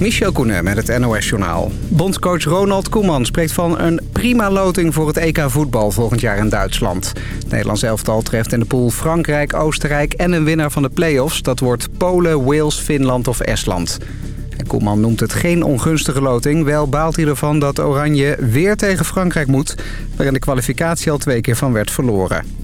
Michel Koenen met het NOS-journaal. Bondscoach Ronald Koeman spreekt van een prima loting voor het EK voetbal volgend jaar in Duitsland. Het Nederlands elftal treft in de pool Frankrijk, Oostenrijk en een winnaar van de play-offs. Dat wordt Polen, Wales, Finland of Estland. Koeman noemt het geen ongunstige loting. Wel baalt hij ervan dat Oranje weer tegen Frankrijk moet... waarin de kwalificatie al twee keer van werd verloren.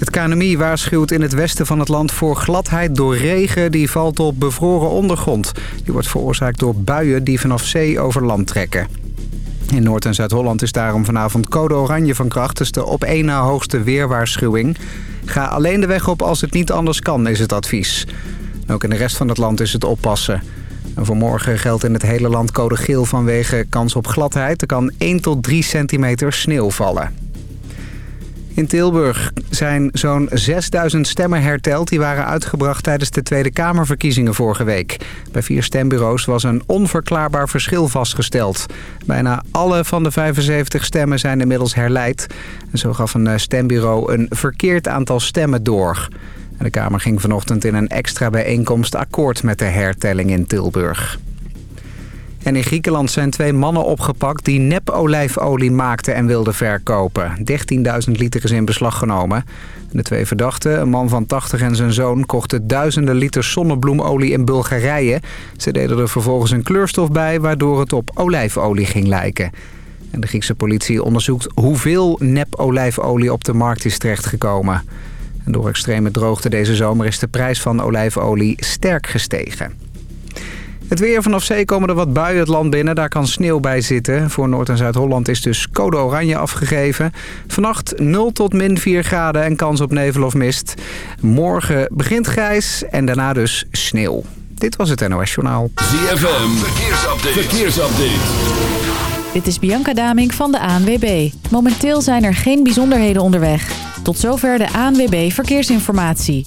Het KNMI waarschuwt in het westen van het land voor gladheid door regen... die valt op bevroren ondergrond. Die wordt veroorzaakt door buien die vanaf zee over land trekken. In Noord- en Zuid-Holland is daarom vanavond code oranje van kracht. Dus de op één na hoogste weerwaarschuwing. Ga alleen de weg op als het niet anders kan, is het advies. ook in de rest van het land is het oppassen. En morgen geldt in het hele land code geel vanwege kans op gladheid. Er kan 1 tot 3 centimeter sneeuw vallen. In Tilburg zijn zo'n 6000 stemmen herteld... die waren uitgebracht tijdens de Tweede Kamerverkiezingen vorige week. Bij vier stembureaus was een onverklaarbaar verschil vastgesteld. Bijna alle van de 75 stemmen zijn inmiddels herleid. En zo gaf een eh, stembureau een verkeerd aantal stemmen door. En de Kamer ging vanochtend in een extra bijeenkomst akkoord met de hertelling in Tilburg. En in Griekenland zijn twee mannen opgepakt die nep-olijfolie maakten en wilden verkopen. 13.000 liter is in beslag genomen. De twee verdachten, een man van 80 en zijn zoon, kochten duizenden liter zonnebloemolie in Bulgarije. Ze deden er vervolgens een kleurstof bij, waardoor het op olijfolie ging lijken. En de Griekse politie onderzoekt hoeveel nep-olijfolie op de markt is terechtgekomen. En door extreme droogte deze zomer is de prijs van olijfolie sterk gestegen. Het weer vanaf zee komen er wat buien het land binnen. Daar kan sneeuw bij zitten. Voor Noord- en Zuid-Holland is dus code oranje afgegeven. Vannacht 0 tot min 4 graden en kans op nevel of mist. Morgen begint grijs en daarna dus sneeuw. Dit was het NOS Journaal. ZFM, verkeersupdate. verkeersupdate. Dit is Bianca Daming van de ANWB. Momenteel zijn er geen bijzonderheden onderweg. Tot zover de ANWB Verkeersinformatie.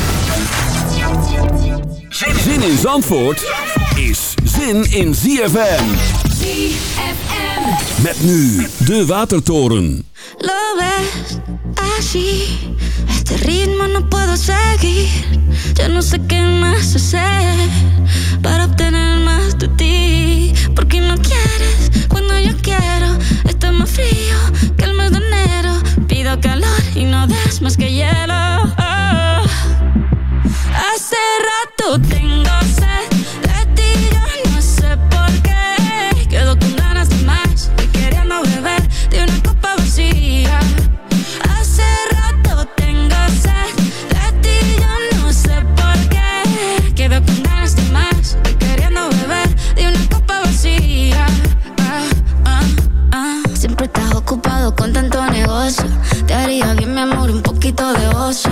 Zin in Zandvoort is zin in ZFM. ZFM. Met nu de Watertoren. Lo ves así, este ritmo no puedo seguir. Ya no sé qué más hacer para obtener más de ti. Porque no quieres cuando yo quiero. Está más frío que el mes de enero. Pido calor y no das más que hielo. Oh. Hace rato tengo sed de ti, no sé por qué. Quedo con ganas de más y queriendo beber de una copa vacía. Hace rato tengo sed de ti, no sé por qué. Quedo con ganas de más y queriendo beber de una copa vacía. Ah, ah, ah. Siempre estás ocupado con tanto negocio. Te haría bien, mi amor, un poquito de ocio.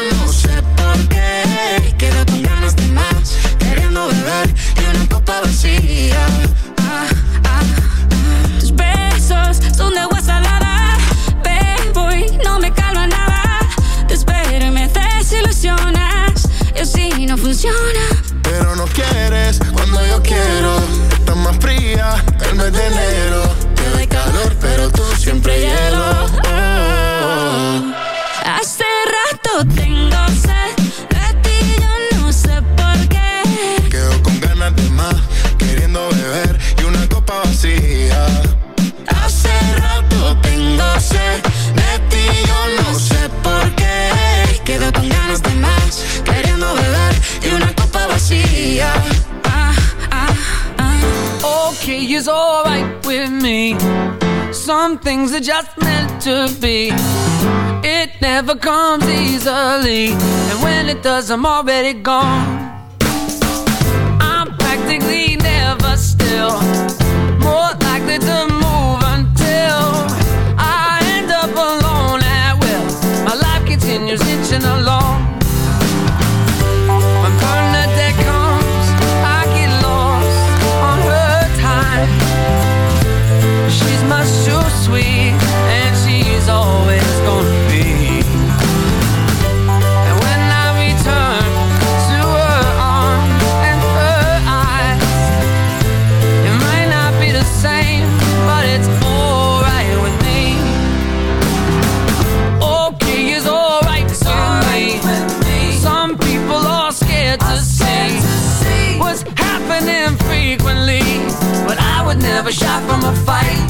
no sé por qué. Y quedo con ganas de más, queriendo beber y una copa vacía. Ah, ah, ah. Tus besos son de agua salada, bebo y no me calma nada. Te espero y me desilusionas, y así no funciona. Pero no quieres cuando yo quiero, estás más fría el mes de enero. Te calor, pero tú hacer de ti yo no sé por qué. Quedo con ganas de más, queriendo beber y una copa vacía. Ah, ah, ah. Okay, it's alright with me. Some things are just meant to be. It never comes easily, and when it does, I'm already gone. I'm practically never still. professional never shy from a fight.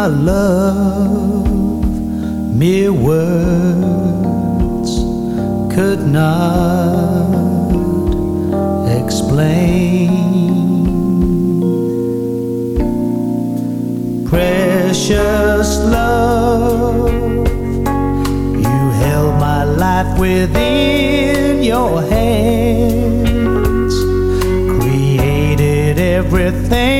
my love, mere words could not explain. Precious love, you held my life within your hands, created everything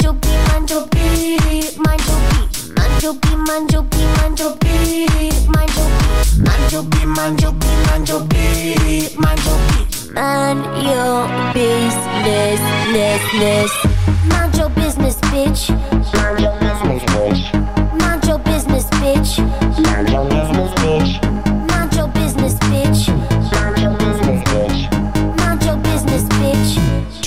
your beat, mind your beat, mind your beat. Mind your beat, mind your business, ness, ness. Mind your business, bitch. Mind your business, bitch. Mind your business, bitch. Mind your business, bitch.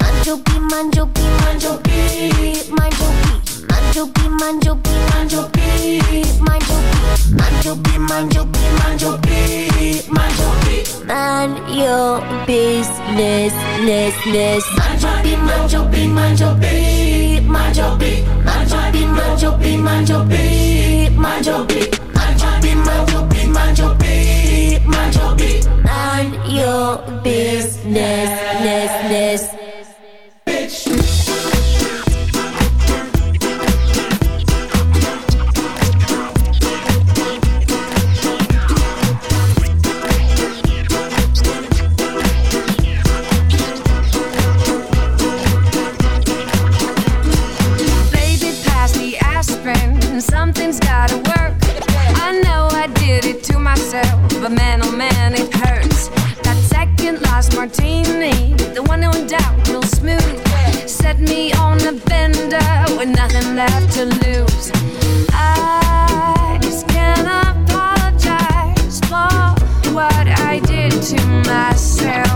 Mind your beat, mind your beat, mind your beat, mind your beat. Mind your beat, mind your business, ness, ness. Beat, mind your beat, mind your beat, mind your beat. Mind your beat, mind your beat, mind your beat, mind your beat. entertain the one no doubt real smooth. Set me on a bender with nothing left to lose. I just can't apologize for what I did to myself.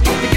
trash.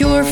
your